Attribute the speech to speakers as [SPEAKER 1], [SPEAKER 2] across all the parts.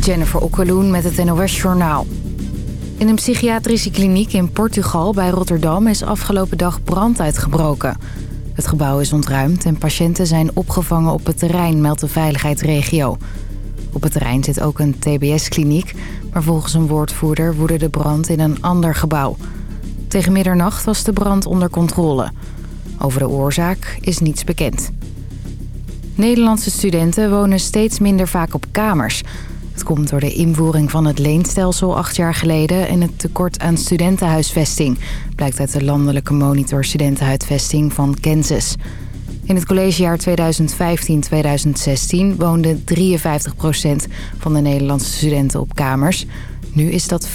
[SPEAKER 1] Jennifer Okkeloen met het NOS Journaal. In een psychiatrische kliniek in Portugal bij Rotterdam is afgelopen dag brand uitgebroken. Het gebouw is ontruimd en patiënten zijn opgevangen op het terrein, meldt de veiligheidsregio. Op het terrein zit ook een tbs-kliniek, maar volgens een woordvoerder woedde de brand in een ander gebouw. Tegen middernacht was de brand onder controle. Over de oorzaak is niets bekend. Nederlandse studenten wonen steeds minder vaak op kamers. Het komt door de invoering van het leenstelsel acht jaar geleden... en het tekort aan studentenhuisvesting... blijkt uit de landelijke monitor studentenhuisvesting van Kansas. In het collegejaar 2015-2016 woonde 53% van de Nederlandse studenten op kamers. Nu is dat 44%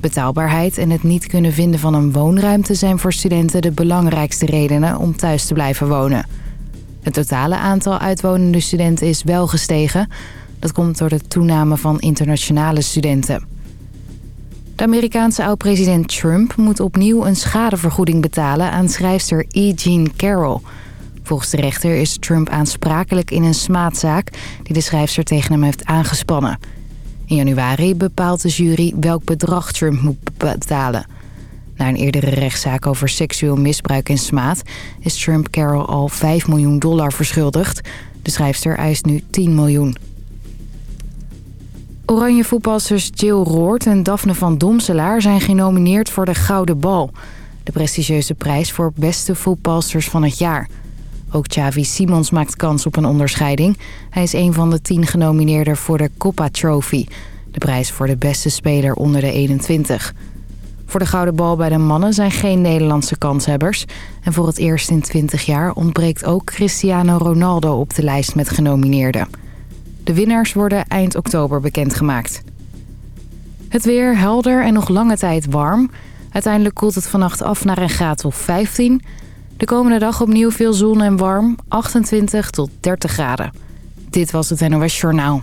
[SPEAKER 1] Betaalbaarheid en het niet kunnen vinden van een woonruimte... zijn voor studenten de belangrijkste redenen om thuis te blijven wonen. Het totale aantal uitwonende studenten is wel gestegen. Dat komt door de toename van internationale studenten. De Amerikaanse oud-president Trump moet opnieuw een schadevergoeding betalen aan schrijfster E. Jean Carroll. Volgens de rechter is Trump aansprakelijk in een smaadzaak die de schrijfster tegen hem heeft aangespannen. In januari bepaalt de jury welk bedrag Trump moet betalen. Na een eerdere rechtszaak over seksueel misbruik en smaad... is Trump Carroll al 5 miljoen dollar verschuldigd. De schrijfster eist nu 10 miljoen. Oranje voetbalsters Jill Roord en Daphne van Domselaar... zijn genomineerd voor de Gouden Bal. De prestigieuze prijs voor beste voetbalsters van het jaar. Ook Xavi Simons maakt kans op een onderscheiding. Hij is een van de tien genomineerden voor de Copa Trophy... de prijs voor de beste speler onder de 21... Voor de gouden bal bij de mannen zijn geen Nederlandse kanshebbers. En voor het eerst in 20 jaar ontbreekt ook Cristiano Ronaldo op de lijst met genomineerden. De winnaars worden eind oktober bekendgemaakt. Het weer helder en nog lange tijd warm. Uiteindelijk koelt het vannacht af naar een graad of 15. De komende dag opnieuw veel zon en warm, 28 tot 30 graden. Dit was het NOS Journaal.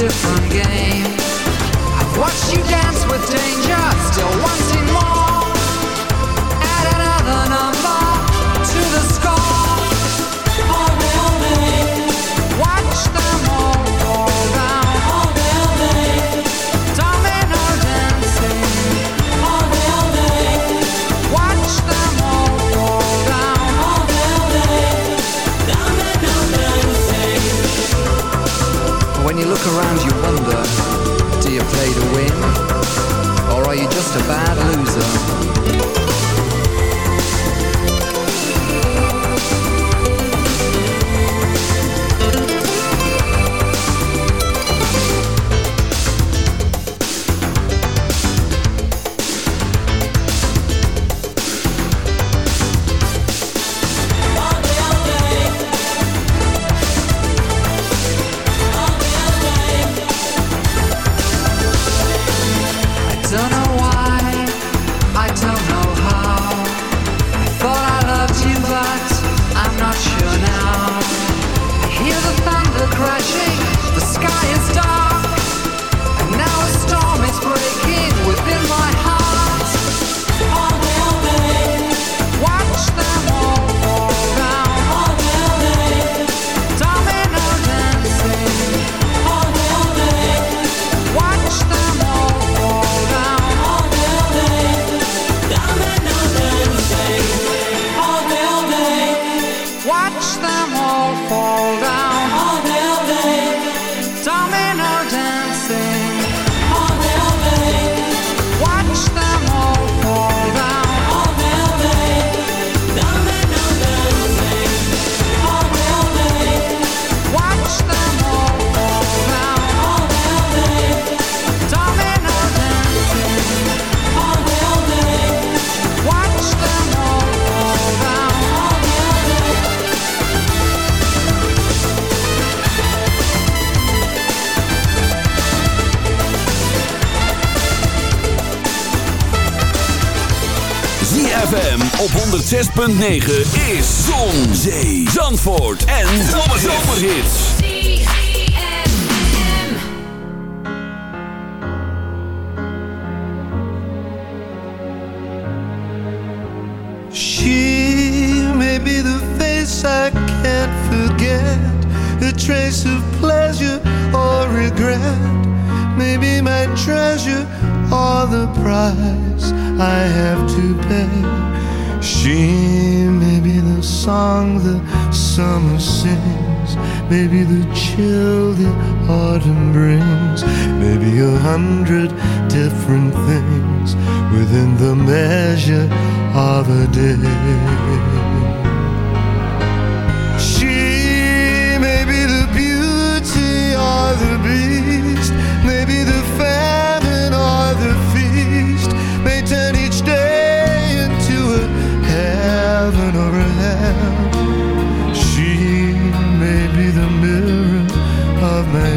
[SPEAKER 2] different game. I've watched you dance with danger, still wanting. To bad
[SPEAKER 3] op 106.9 is Zon, Zee, Zandvoort en Zomerhits.
[SPEAKER 4] She may be the face I can't forget A trace of pleasure or regret Maybe my treasure or the price I have to pay She may be the song the summer sings, maybe the chill the autumn brings, maybe a hundred different things within the measure of a day.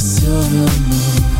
[SPEAKER 5] Silver moon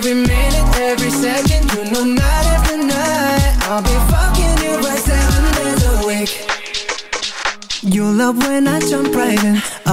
[SPEAKER 6] every minute, every second You know night after night. I'll be fucking you right seven days a week You love when I jump right in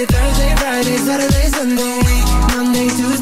[SPEAKER 6] Thursday, Friday, Saturday, Sunday Monday, Tuesday,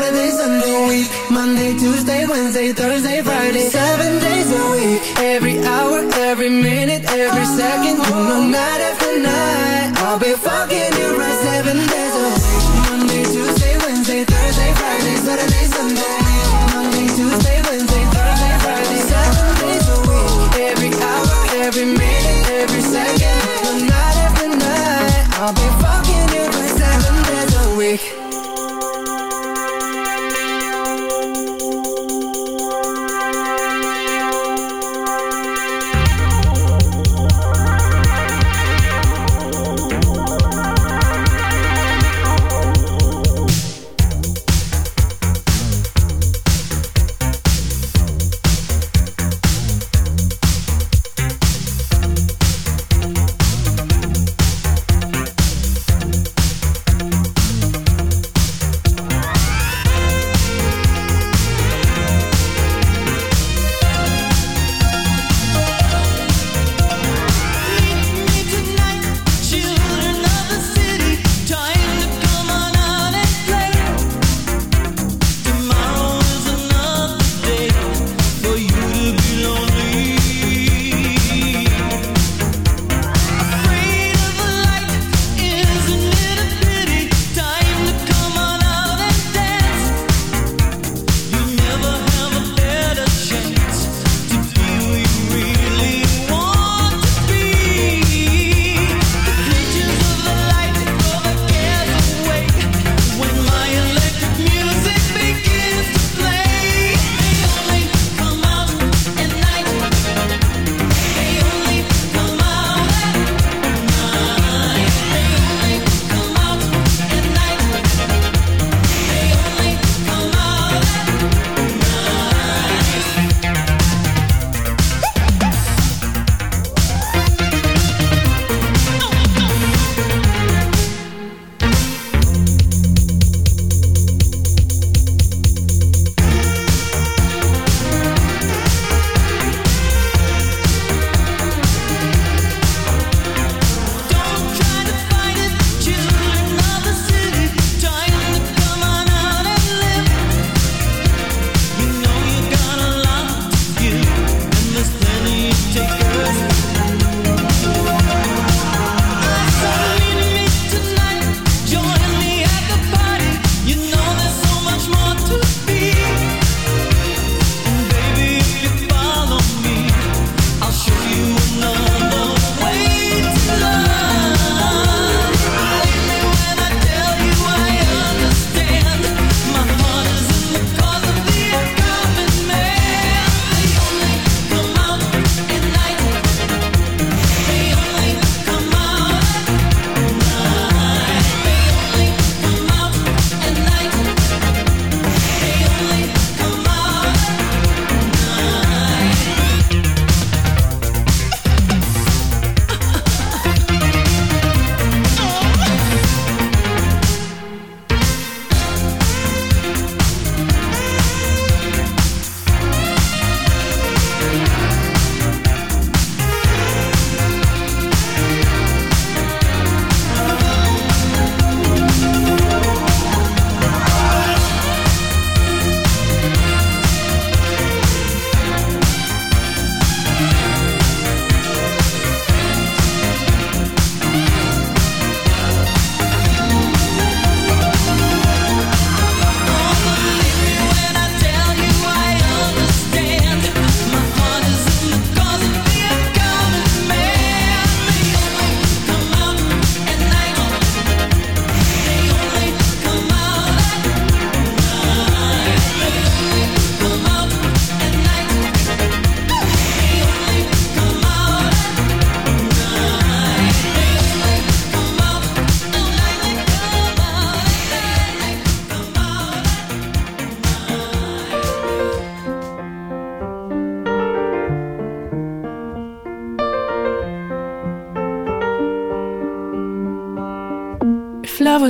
[SPEAKER 6] Monday, Tuesday, Wednesday, Thursday, Friday, seven days a week. Every hour, every minute, every second, know, night after night, I'll be fucking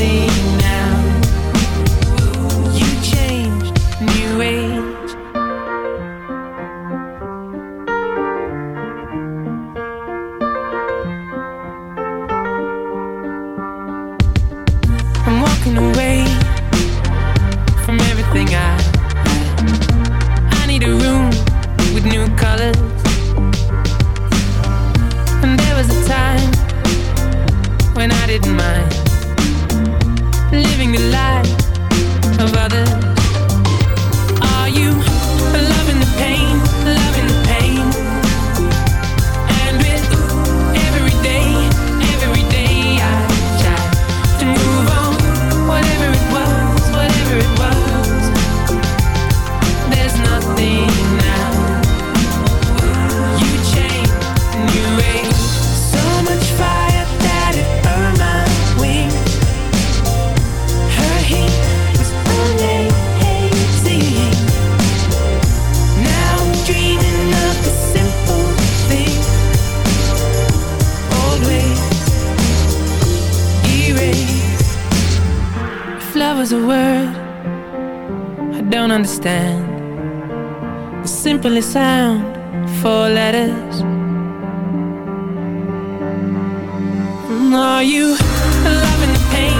[SPEAKER 7] thing understand the simplest sound, four letters. Are you loving the pain?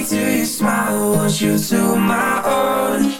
[SPEAKER 8] body to your smile, want you to my own.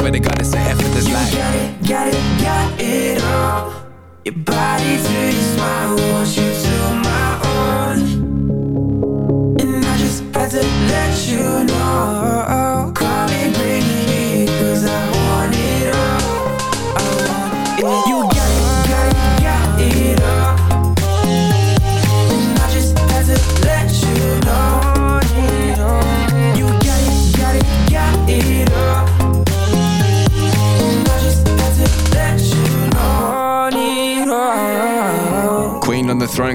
[SPEAKER 9] Swear to God, it's an effortless life.
[SPEAKER 8] Got it, got it, got it all. Your body to your smile, want you to my own. And I just had to let you know.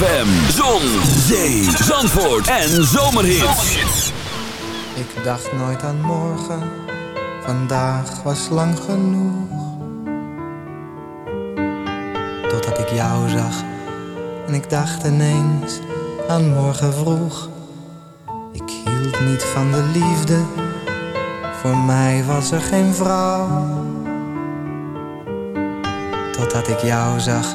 [SPEAKER 10] ZFM, Zon, Zee, Zandvoort en zomerhit.
[SPEAKER 4] Ik dacht nooit aan morgen, vandaag was lang genoeg. Totdat ik jou zag en ik dacht ineens aan morgen vroeg. Ik hield niet van de liefde, voor mij was er geen vrouw. Totdat ik jou zag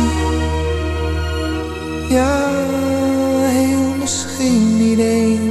[SPEAKER 4] ja, heel misschien niet eens.